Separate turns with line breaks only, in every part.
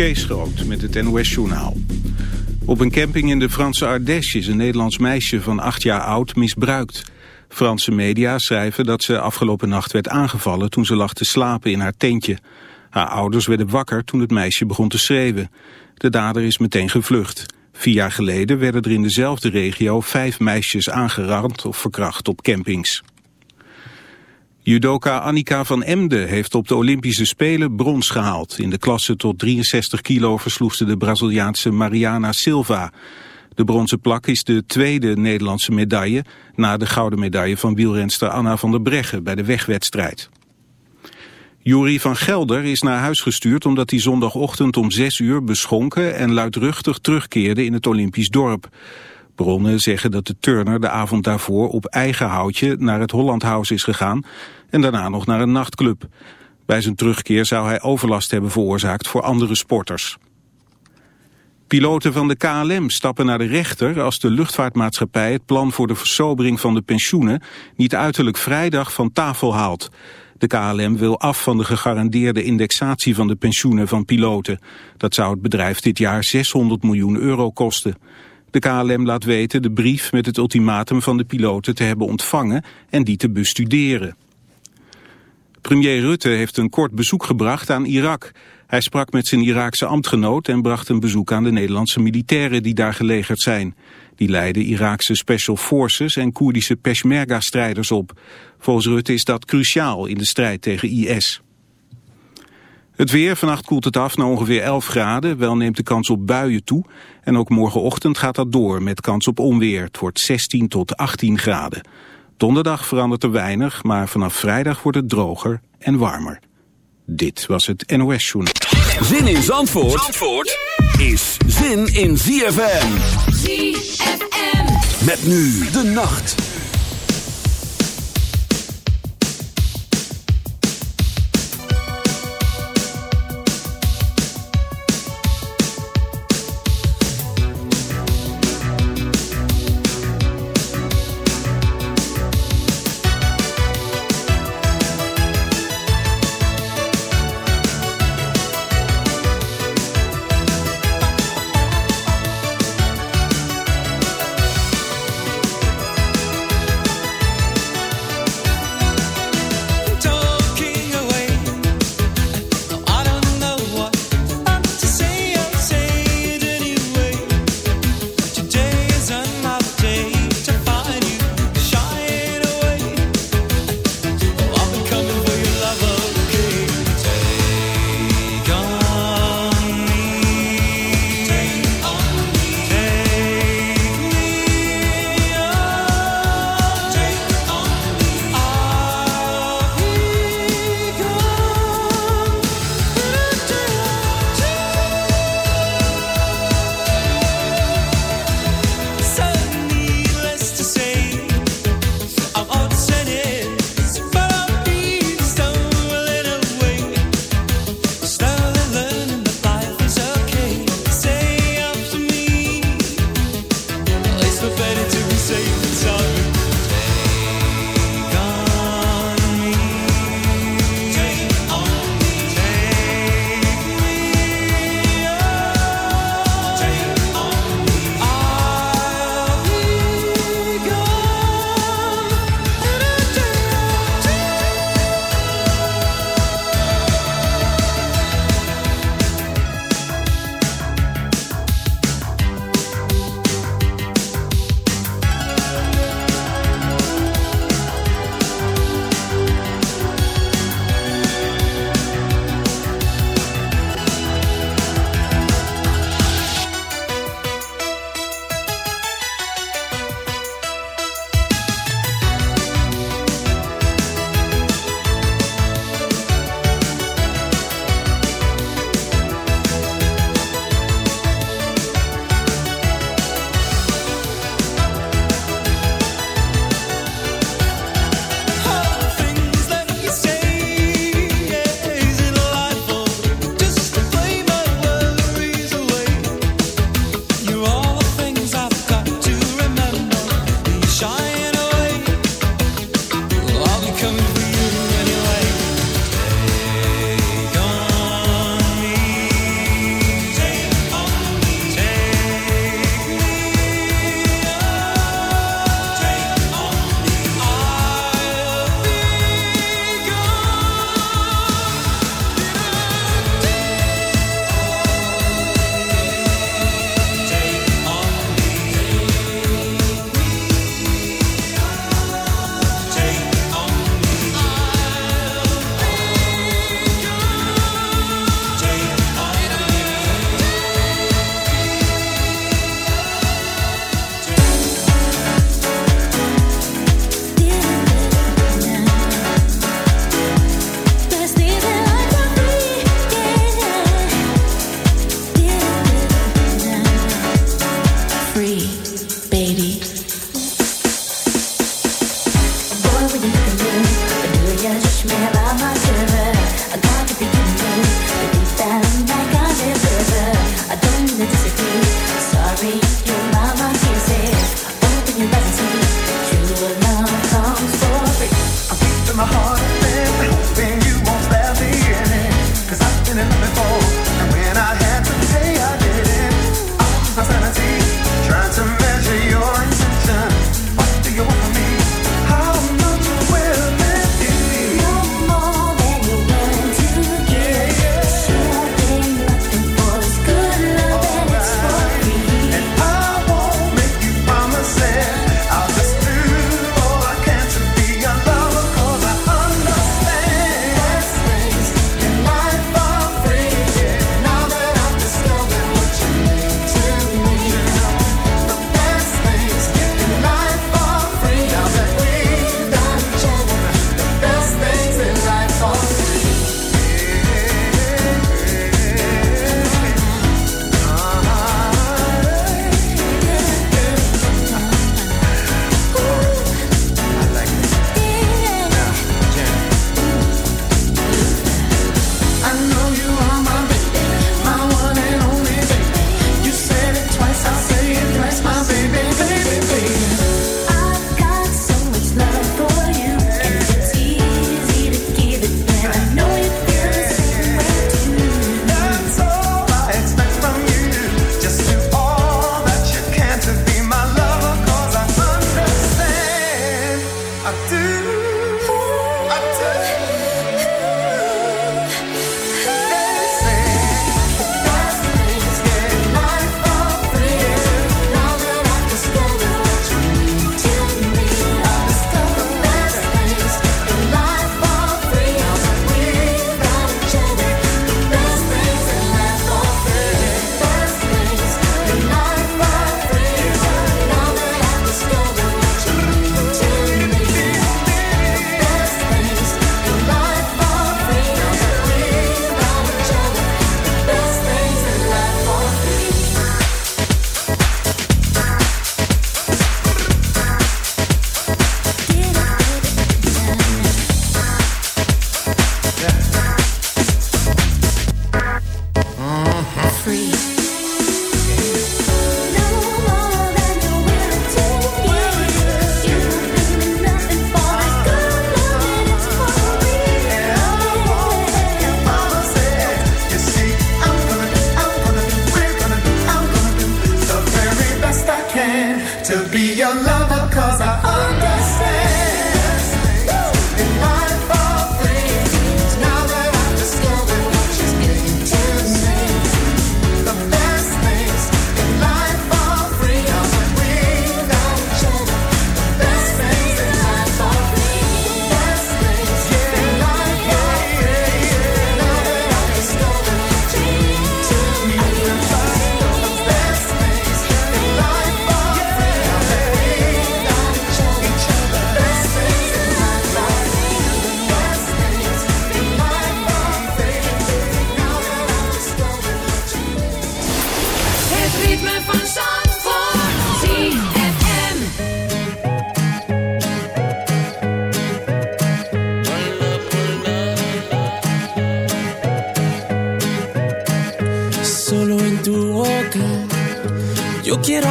Kees Groot met het NOS-journaal. Op een camping in de Franse Ardèche is een Nederlands meisje van acht jaar oud misbruikt. Franse media schrijven dat ze afgelopen nacht werd aangevallen toen ze lag te slapen in haar tentje. Haar ouders werden wakker toen het meisje begon te schreeuwen. De dader is meteen gevlucht. Vier jaar geleden werden er in dezelfde regio vijf meisjes aangerand of verkracht op campings. Judoka Annika van Emden heeft op de Olympische Spelen brons gehaald. In de klasse tot 63 kilo versloeg ze de Braziliaanse Mariana Silva. De bronzen plak is de tweede Nederlandse medaille... na de gouden medaille van wielrenster Anna van der Breggen bij de wegwedstrijd. Jurie van Gelder is naar huis gestuurd omdat hij zondagochtend om 6 uur beschonken en luidruchtig terugkeerde in het Olympisch dorp. Bronnen zeggen dat de turner de avond daarvoor op eigen houtje naar het Hollandhuis is gegaan en daarna nog naar een nachtclub. Bij zijn terugkeer zou hij overlast hebben veroorzaakt voor andere sporters. Piloten van de KLM stappen naar de rechter als de luchtvaartmaatschappij het plan voor de versobering van de pensioenen niet uiterlijk vrijdag van tafel haalt. De KLM wil af van de gegarandeerde indexatie van de pensioenen van piloten. Dat zou het bedrijf dit jaar 600 miljoen euro kosten. De KLM laat weten de brief met het ultimatum van de piloten te hebben ontvangen en die te bestuderen. Premier Rutte heeft een kort bezoek gebracht aan Irak. Hij sprak met zijn Iraakse ambtgenoot en bracht een bezoek aan de Nederlandse militairen die daar gelegerd zijn. Die leiden Iraakse Special Forces en Koerdische Peshmerga-strijders op. Volgens Rutte is dat cruciaal in de strijd tegen IS. Het weer, vannacht koelt het af naar ongeveer 11 graden. Wel neemt de kans op buien toe. En ook morgenochtend gaat dat door met kans op onweer. Het wordt 16 tot 18 graden. Donderdag verandert er weinig, maar vanaf vrijdag wordt het droger en warmer. Dit was het NOS Journal.
Zin in Zandvoort, Zandvoort is zin in ZFM.
ZFM.
Met nu de nacht.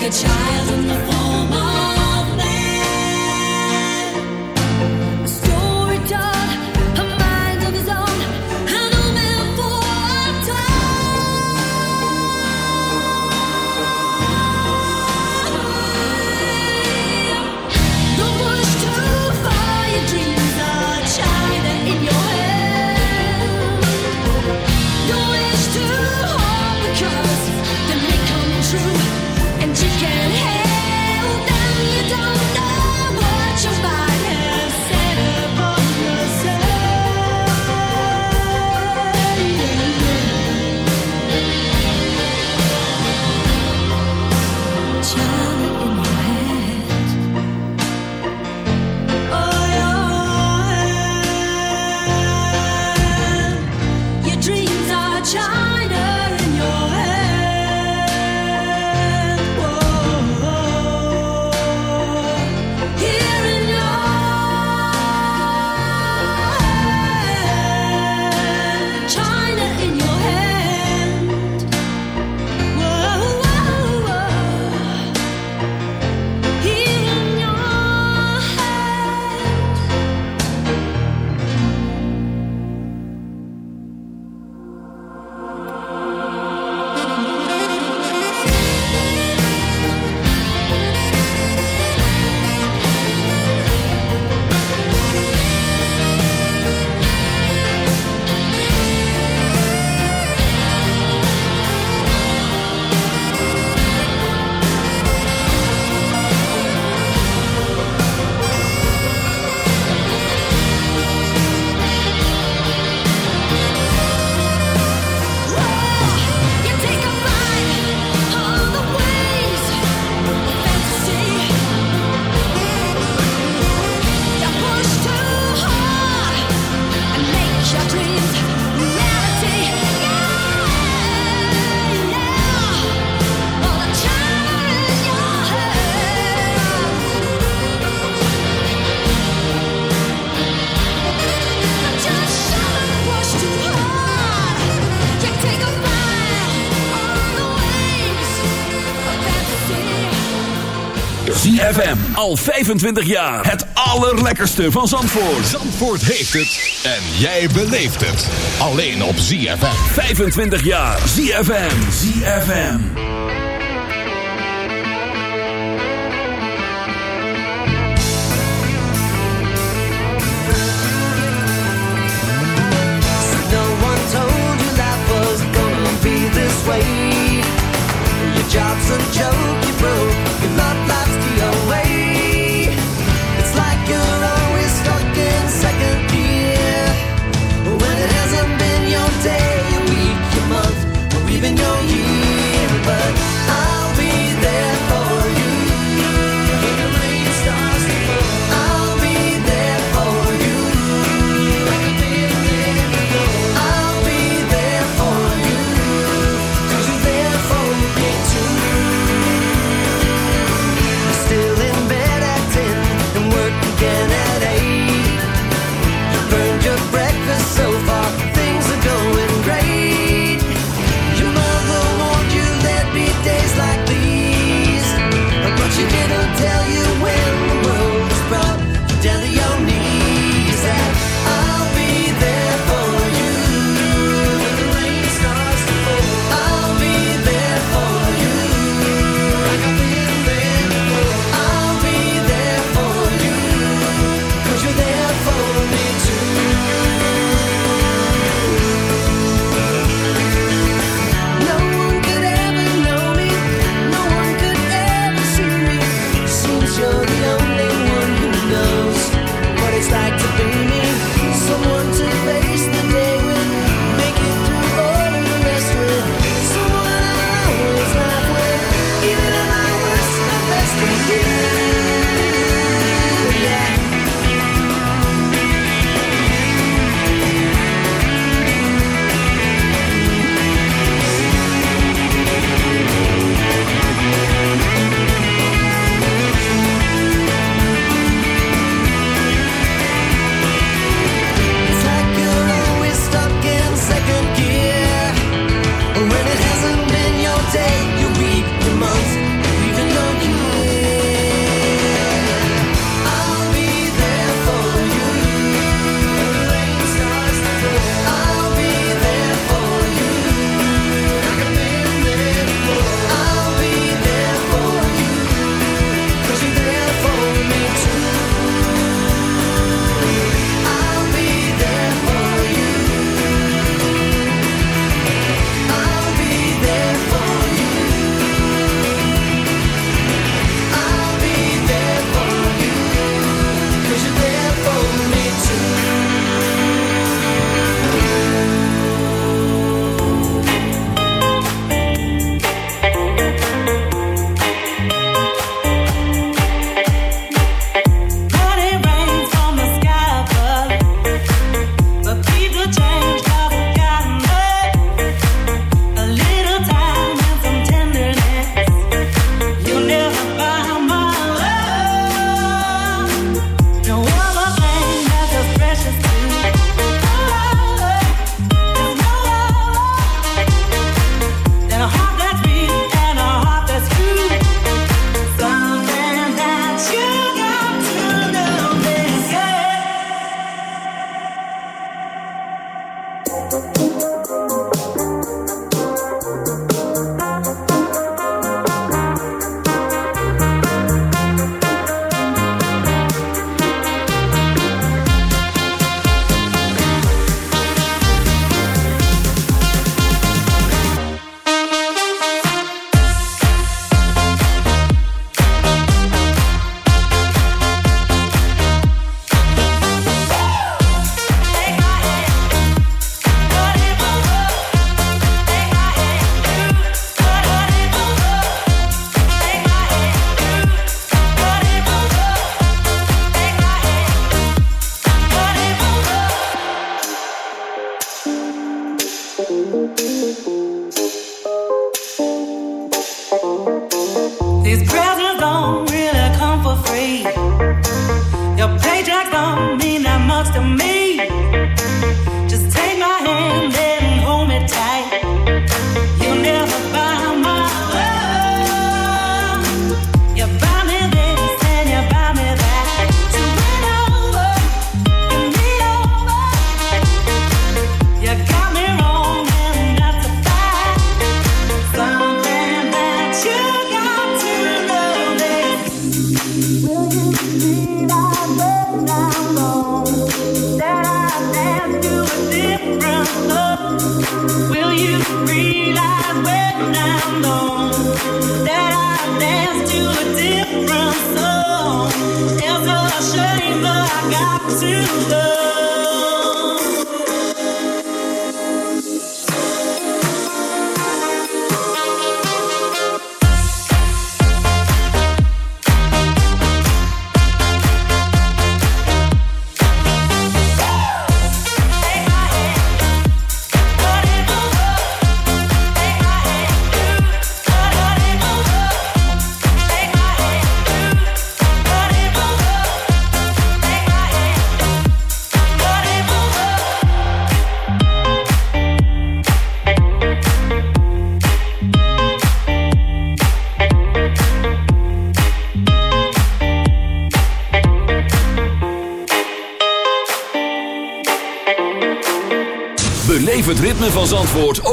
like a child in the form of
Al 25 jaar. Het allerlekkerste van Zandvoort.
Zandvoort heeft het. En jij beleeft het. Alleen op ZFM.
25 jaar. ZFM. ZFM.
No one told you that was gonna be this way. Your job's a joke,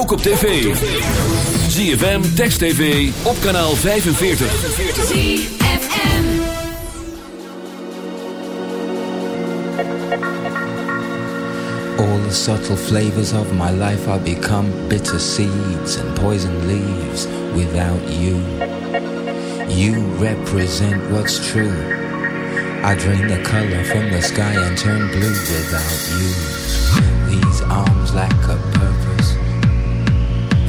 ook op tv. ZFM, Text TV, op kanaal 45.
ZFM
All the subtle flavors of my life have become bitter seeds and poison leaves without you. You represent what's true. I drain the color from the sky and turn blue without you. These arms lack a purpose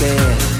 despair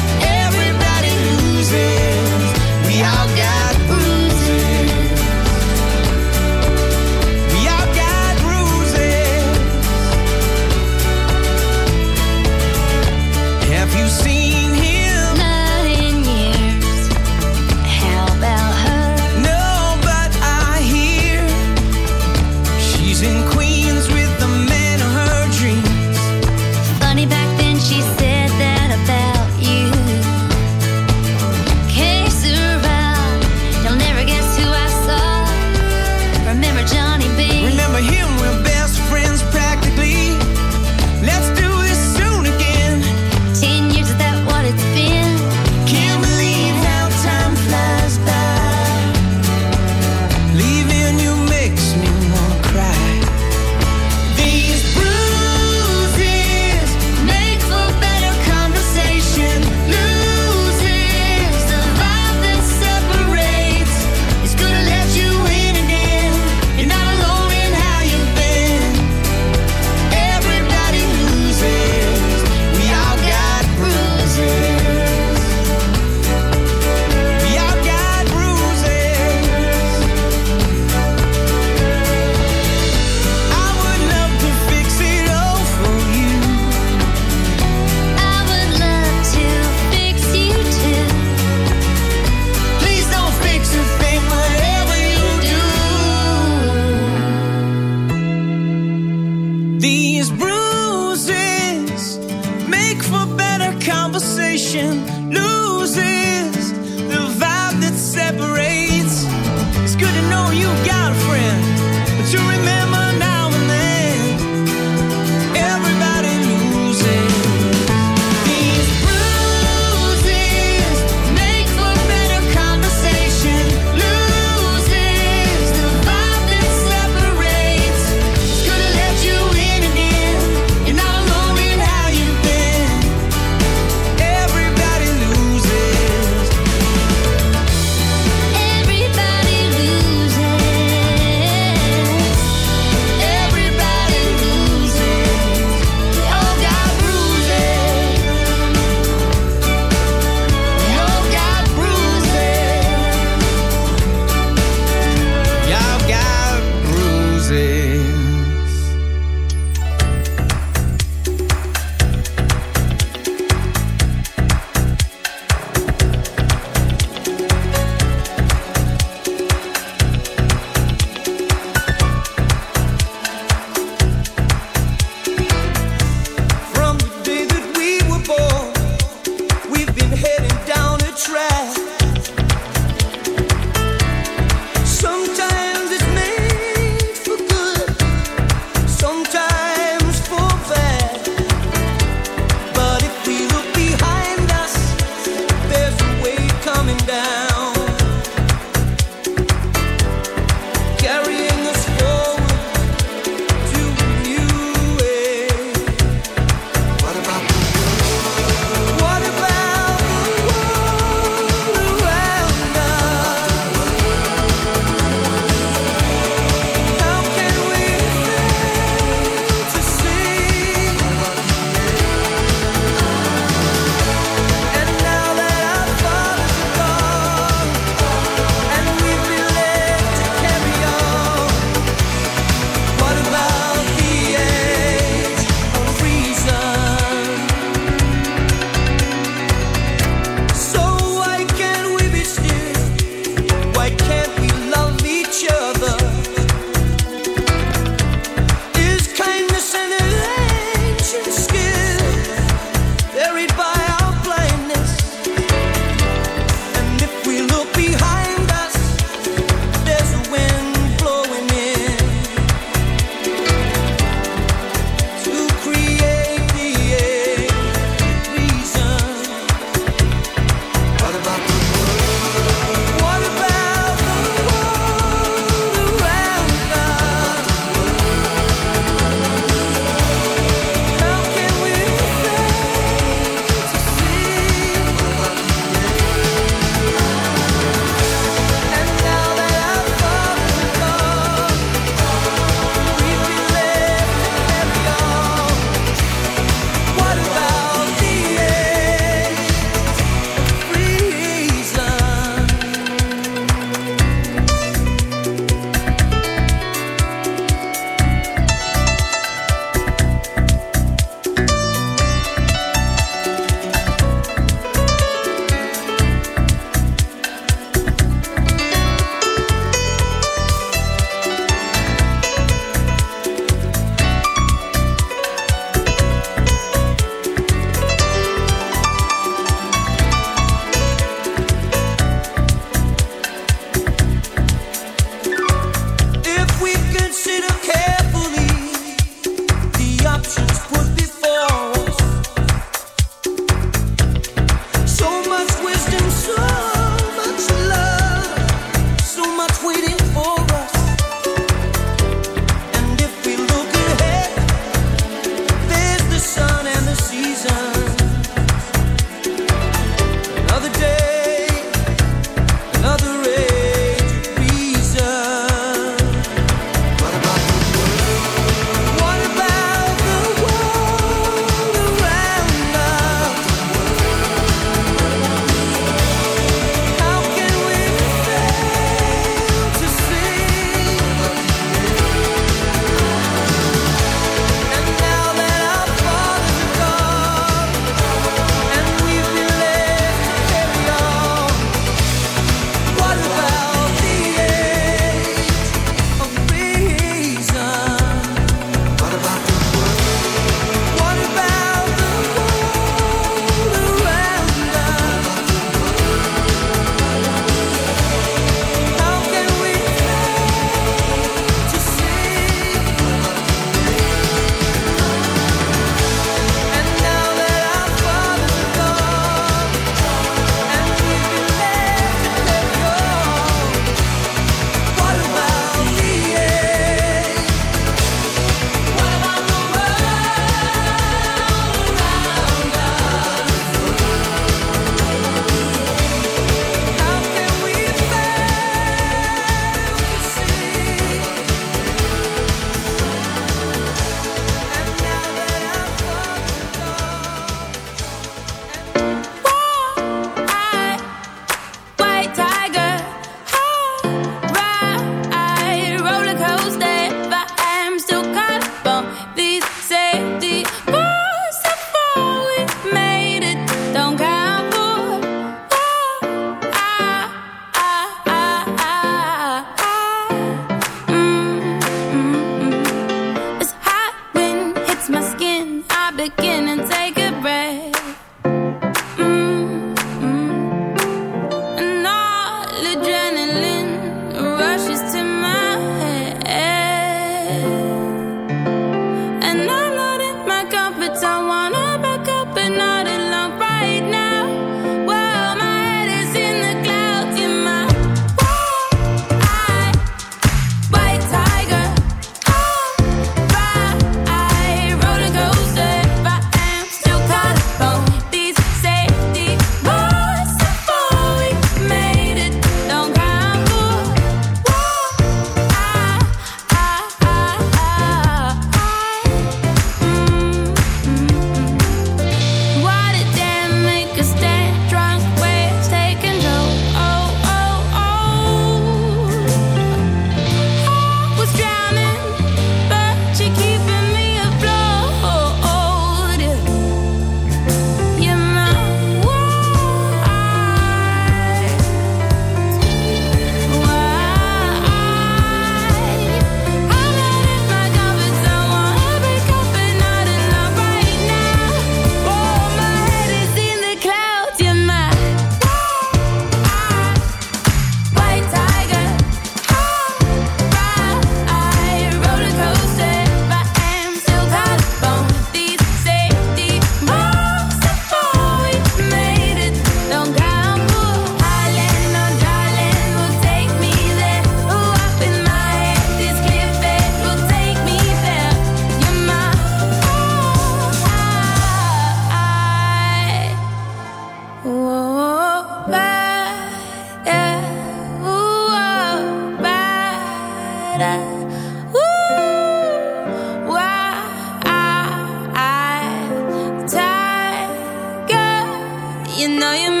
you know you